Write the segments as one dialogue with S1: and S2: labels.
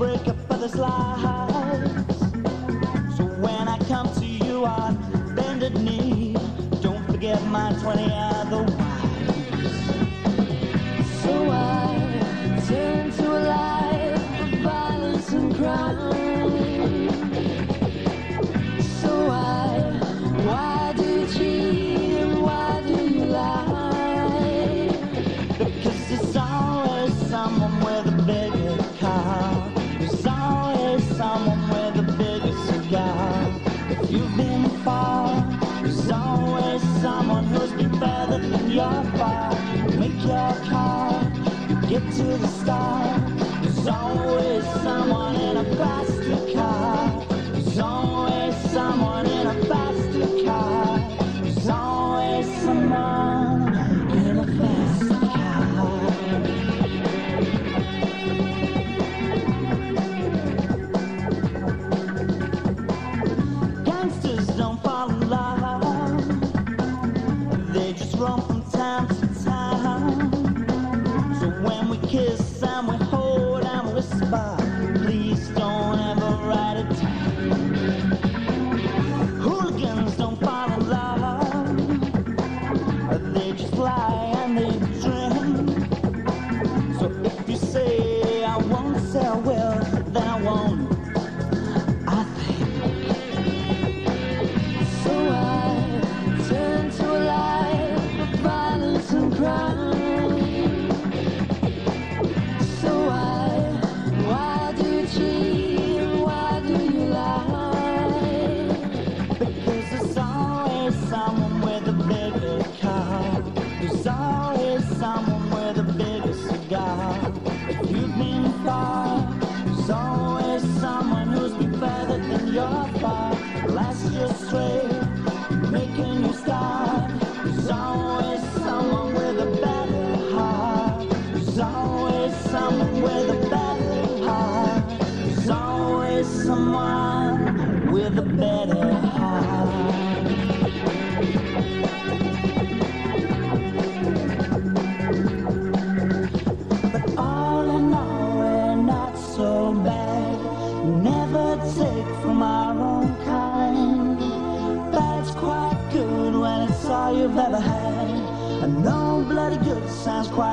S1: break up others' lives. So when I come to you on bended knee, don't forget my 20 hours. sounds quite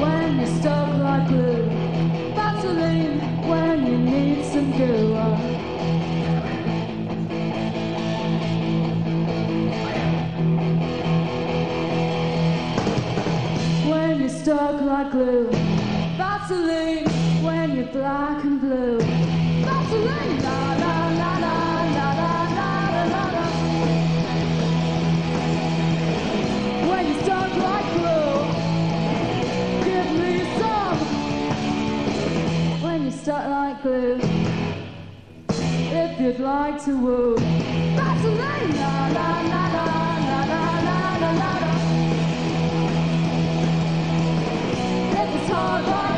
S2: when
S3: you're stuck like glue. Vaseline when you need some goo. When you're stuck like glue. Vaseline when you're black and blue. Vaseline. necklace. If you'd like to woo, that's a name. La la la la la la la la. If it's hard.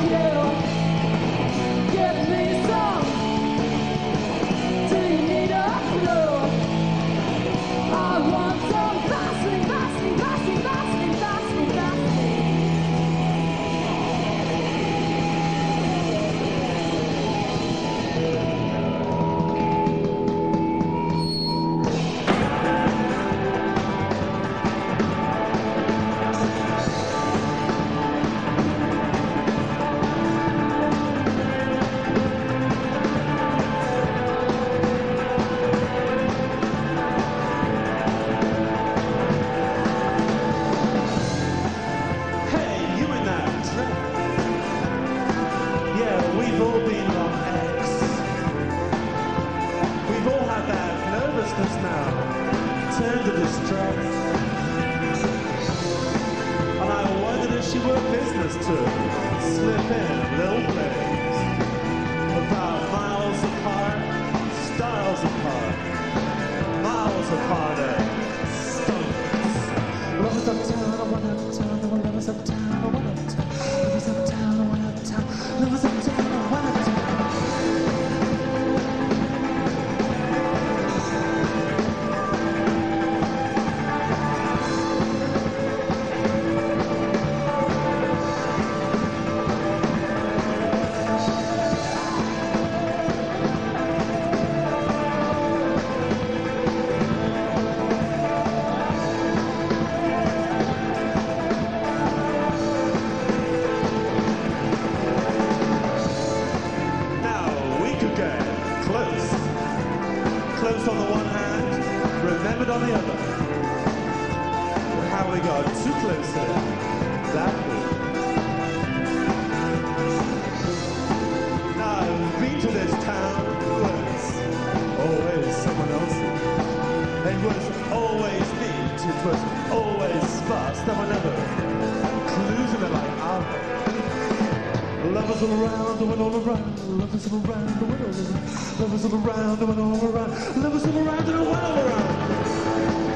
S4: was always faster than ever, and cruising it like I ah. armor. Lovers all around, went all around, lovers all around, the all around, lovers all around, went all around, lovers all around, and went all around.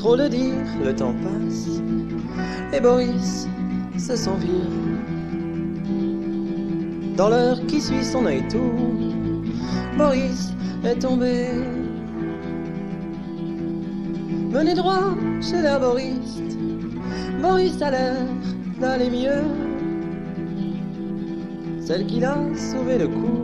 S5: Trop le dire, le temps passe et Boris se sent vieux. Dans l'heure qui suit son œil tout, Boris est tombé. Menez droit chez l'herboriste, Boris a l'air d'aller mieux. Celle qui l'a sauvé le coup.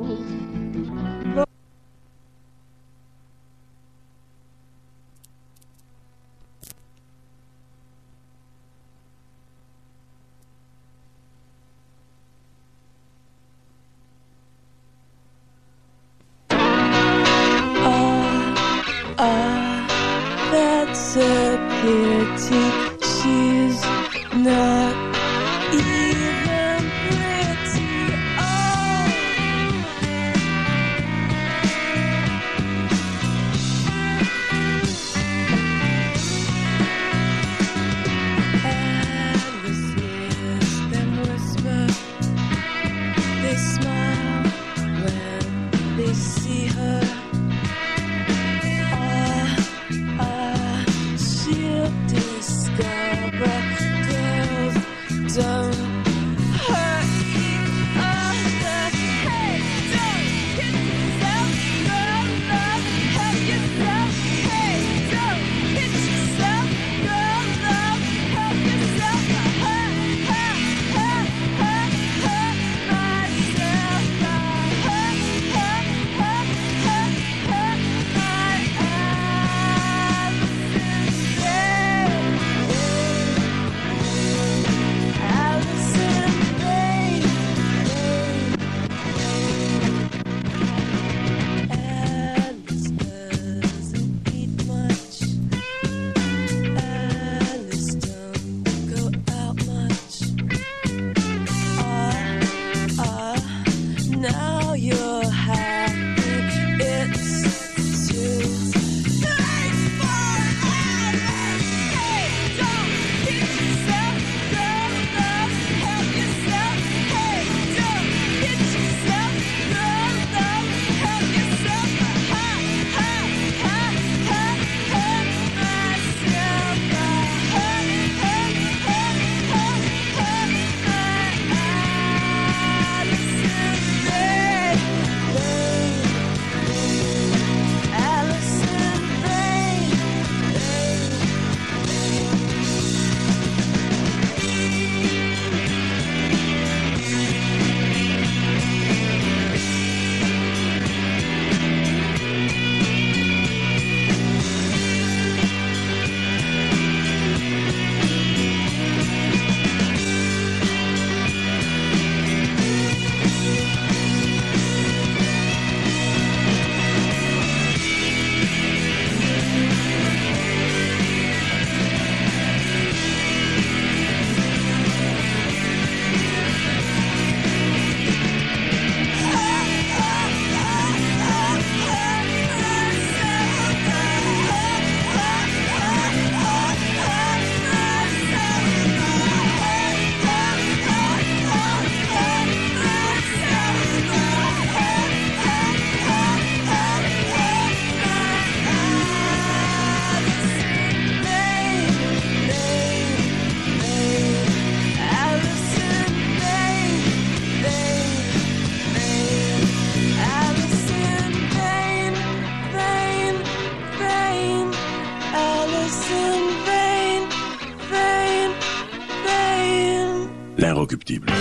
S6: Incorruptible.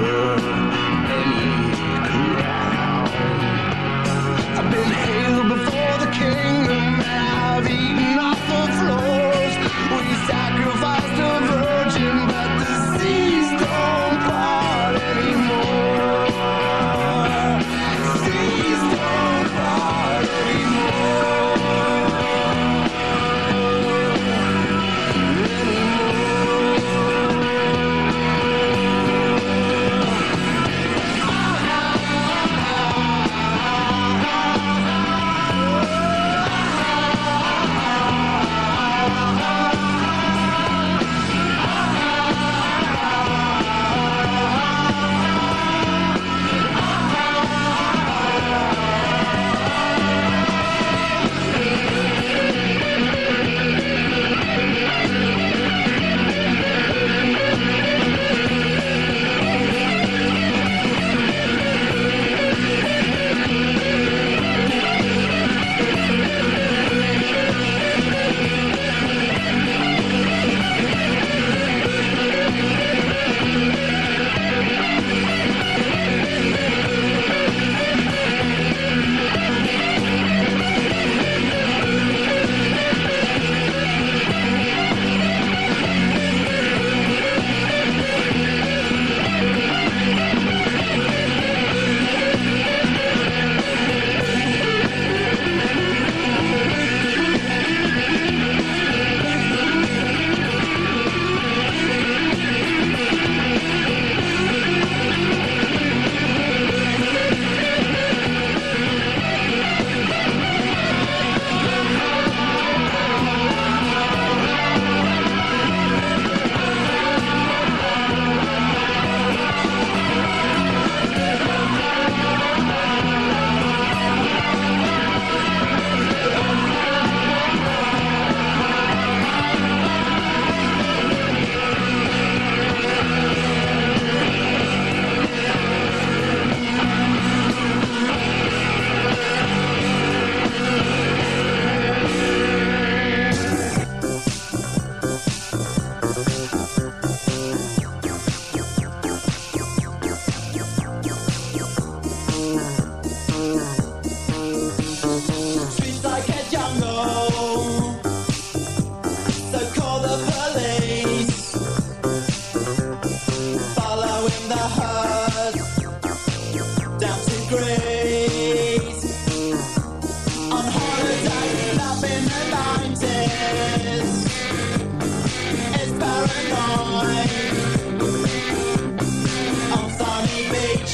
S7: matter.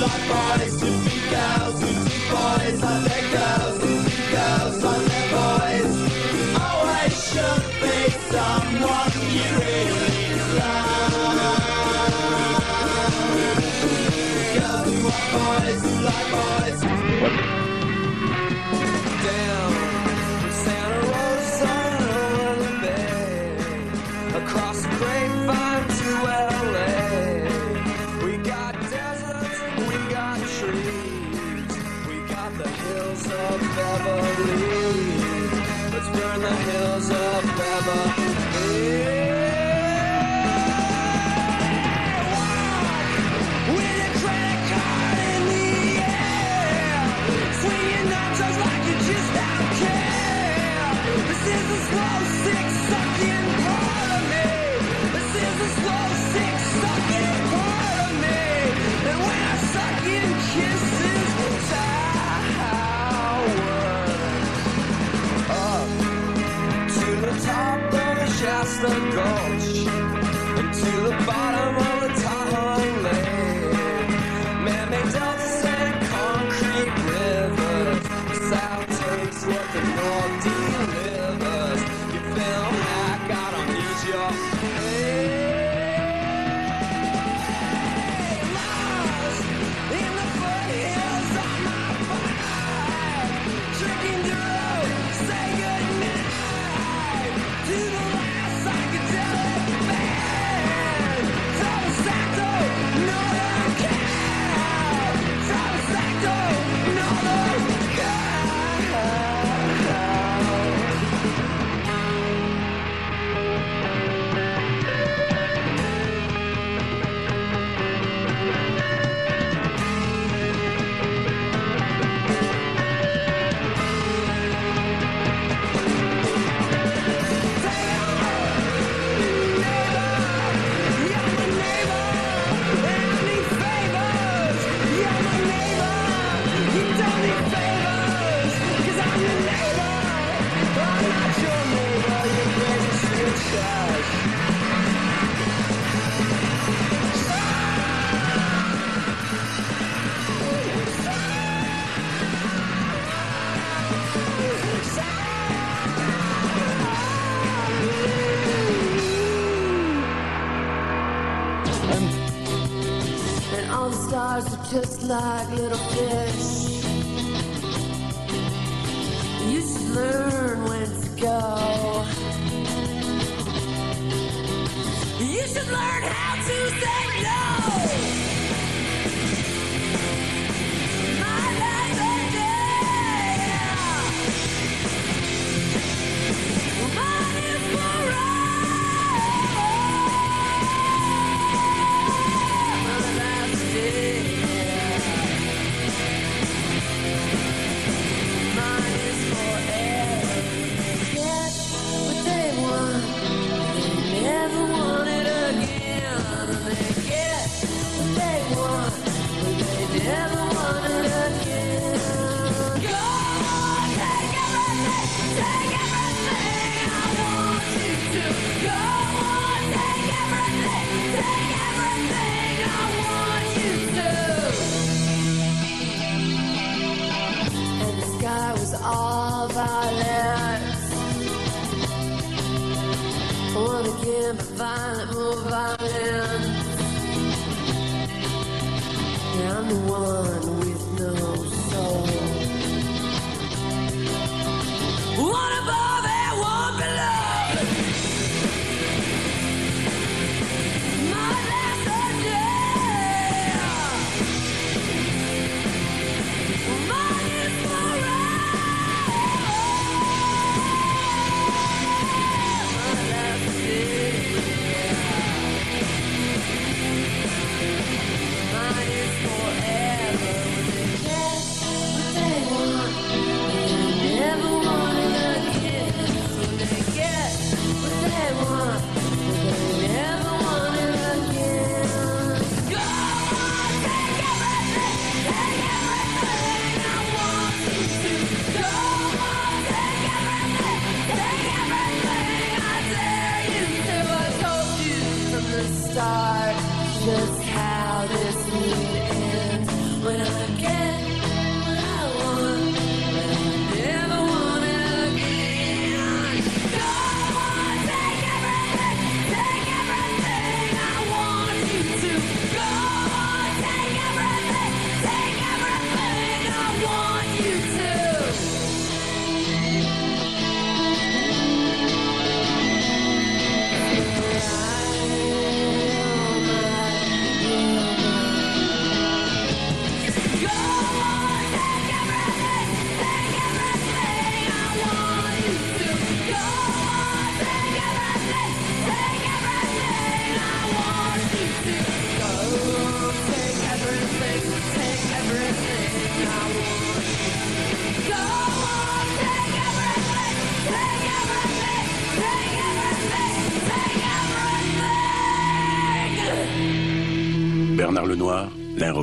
S7: like bodies to
S1: be
S6: out. Shasta Gulch and to the bottom of the Tahoe Lake. Man-made deltas and concrete rivers. The south takes what the north delivers.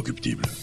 S8: indéfectible.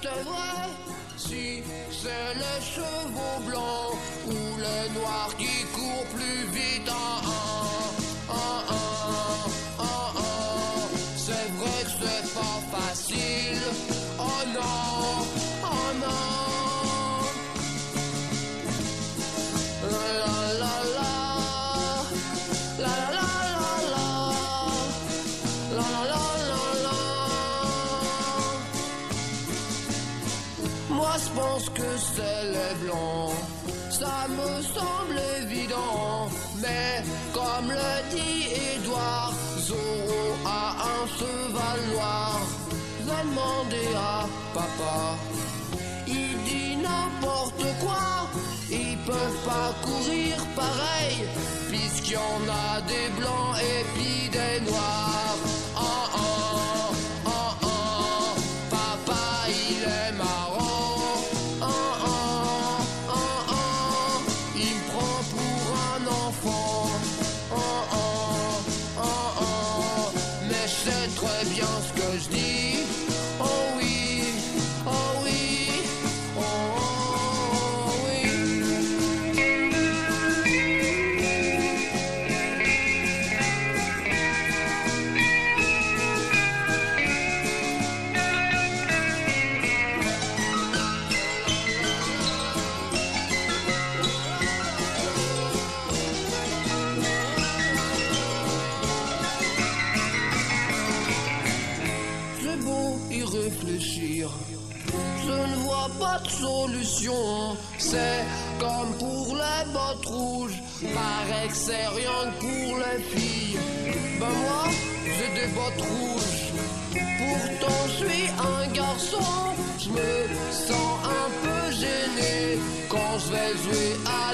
S8: t'aimerais si c'est les chevaux blancs ou le noir qui court plus vite Il dit n'importe quoi, ils peuvent pas courir pareil, puisqu'il y en a des blancs et puis des noirs. c'est rien pour les filles. Ben moi, j'ai des bottes rouges. Pourtant, je suis un garçon. Je me sens un peu gêné quand je vais jouer à la...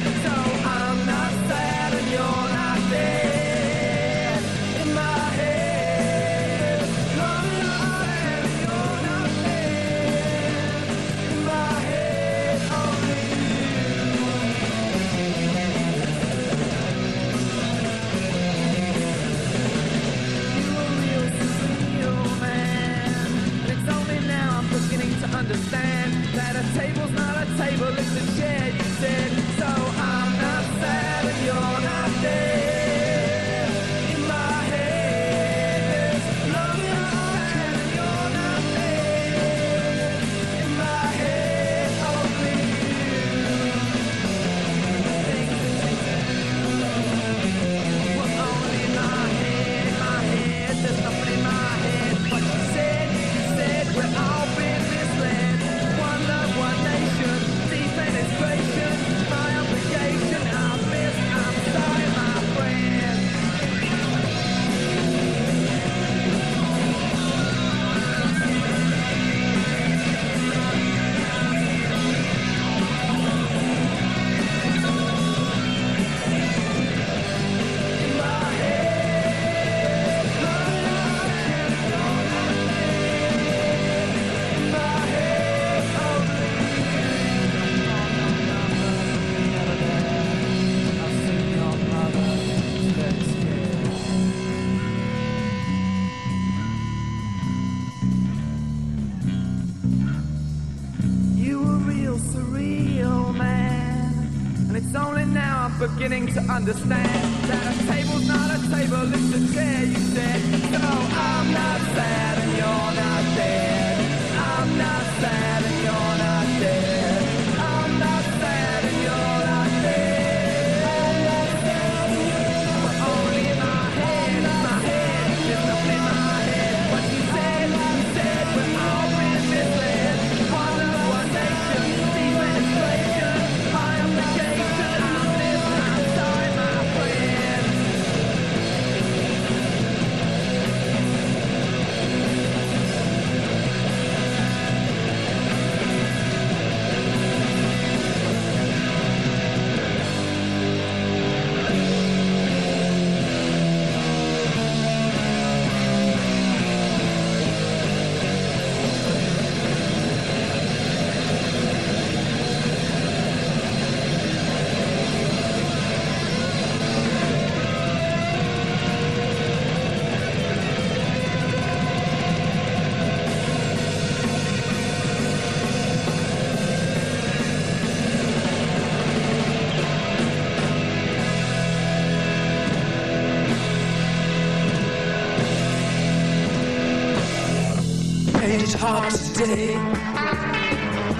S5: Hard today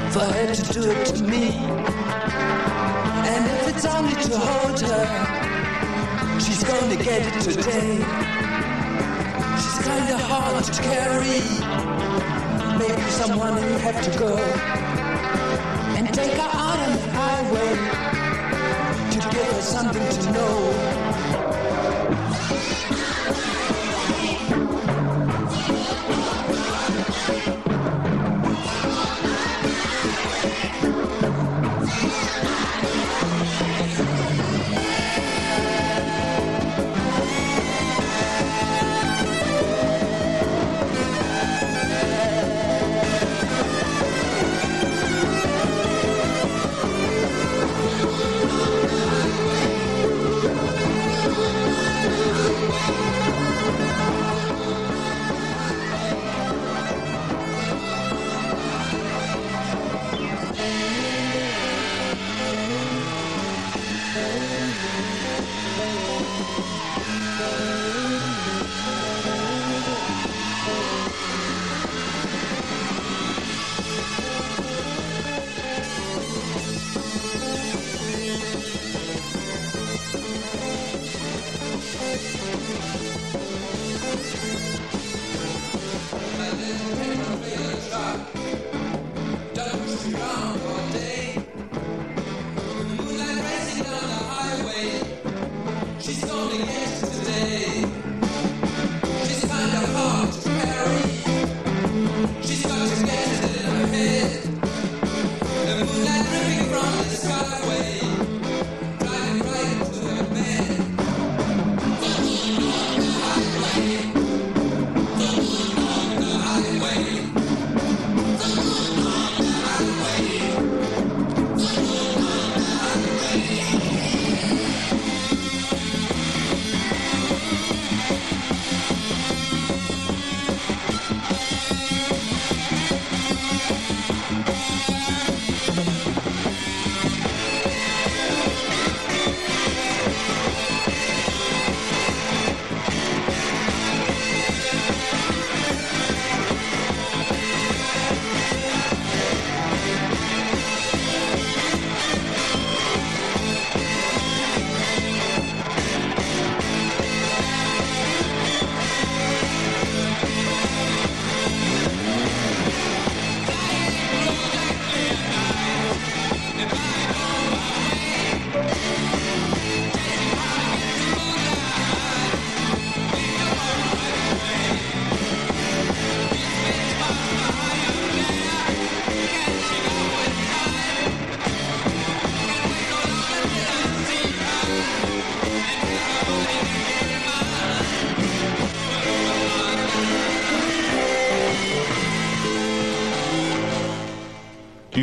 S5: for her to do it to me. And if it's only to hold her, she's gonna get it today. She's kinda hard to carry. Maybe someone will have to go and take her out on the highway to give her something to know.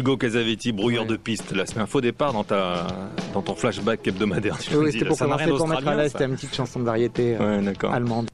S9: Hugo Casavetti, brouilleur de piste. Là, c'est un faux départ dans, ta, dans ton flashback hebdomadaire. tu
S10: Oui, c'était pour commencer pour mettre à l'aise. C'était une petite chanson de variété euh,
S9: Ouais,
S10: allemande.